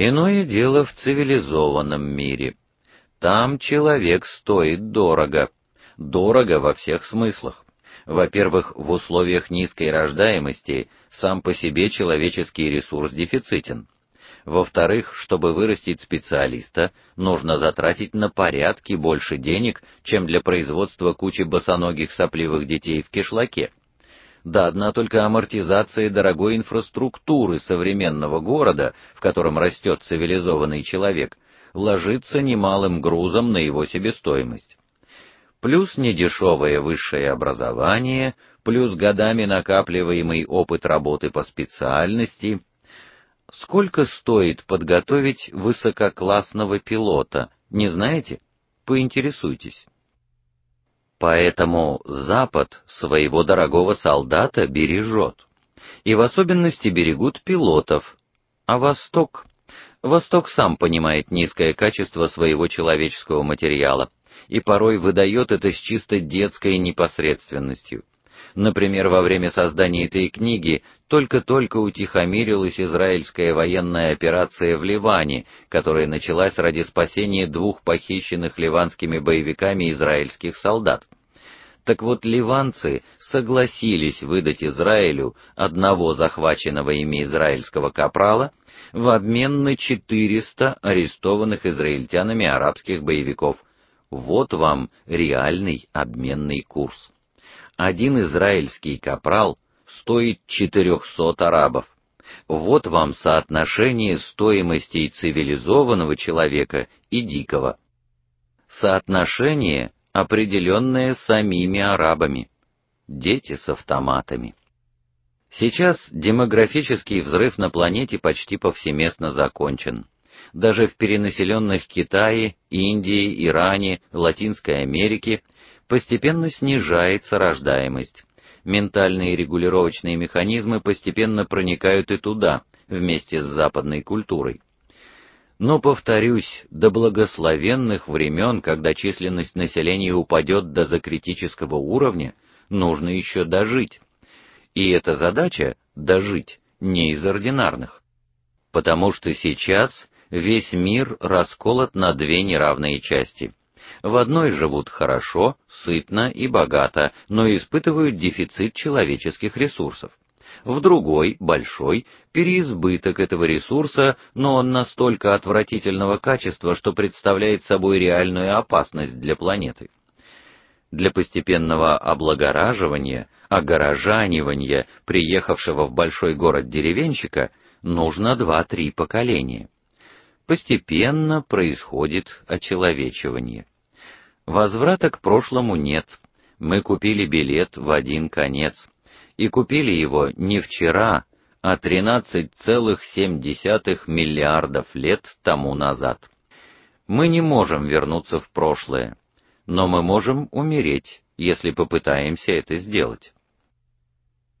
Иное дело в цивилизованном мире. Там человек стоит дорого. Дорого во всех смыслах. Во-первых, в условиях низкой рождаемости сам по себе человеческий ресурс дефицитен. Во-вторых, чтобы вырастить специалиста, нужно затратить на порядки больше денег, чем для производства кучи босоногих сопливых детей в кишлаке. Да одна только амортизация дорогой инфраструктуры современного города, в котором растет цивилизованный человек, ложится немалым грузом на его себестоимость плюс недешевое высшее образование, плюс годами накапливаемый опыт работы по специальности. Сколько стоит подготовить высококлассного пилота, не знаете? Поинтересуйтесь. Поэтому Запад своего дорогого солдата бережет. И в особенности берегут пилотов. А Восток Восток сам понимает низкое качество своего человеческого материала и порой выдает это с чисто детской непосредственностью. Например, во время создания этой книги только-только утихомирилась израильская военная операция в Ливане, которая началась ради спасения двух похищенных ливанскими боевиками израильских солдат. Так вот, ливанцы согласились выдать Израилю одного захваченного ими израильского капрала в обмен на 400 арестованных израильтянами арабских боевиков, вот вам реальный обменный курс. Один израильский капрал стоит 400 арабов. Вот вам соотношение стоимости цивилизованного человека и дикого. Соотношение определенное самими арабами. Дети с автоматами. Сейчас демографический взрыв на планете почти повсеместно закончен даже в перенаселенных Китае, Индии, Иране, Латинской Америке постепенно снижается рождаемость. Ментальные регулировочные механизмы постепенно проникают и туда, вместе с западной культурой. Но повторюсь, до благословенных времен, когда численность населения упадет до закритического уровня, нужно еще дожить. И эта задача дожить не из ординарных. Потому что сейчас весь мир расколот на две неравные части. В одной живут хорошо, сытно и богато, но испытывают дефицит человеческих ресурсов. В другой, большой, переизбыток этого ресурса, но он настолько отвратительного качества, что представляет собой реальную опасность для планеты. Для постепенного облагораживания, огорожанивания приехавшего в большой город деревенщика нужно два-три поколения постепенно происходит очеловечивание. Возврата к прошлому нет. Мы купили билет в один конец, и купили его не вчера, а 13,7 миллиардов лет тому назад. Мы не можем вернуться в прошлое, но мы можем умереть, если попытаемся это сделать.